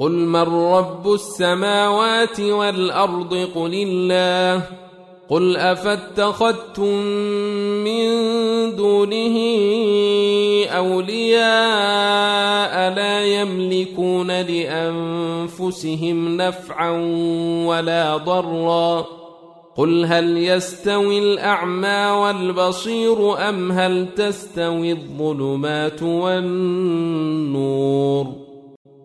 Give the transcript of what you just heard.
قل من رب السماوات والارض قل الله قل افاتخذتم من دونه اولياء لا يملكون لانفسهم نفعا ولا ضرا قل هل يستوي الاعمى والبصير ام هل تستوي الظلمات والنور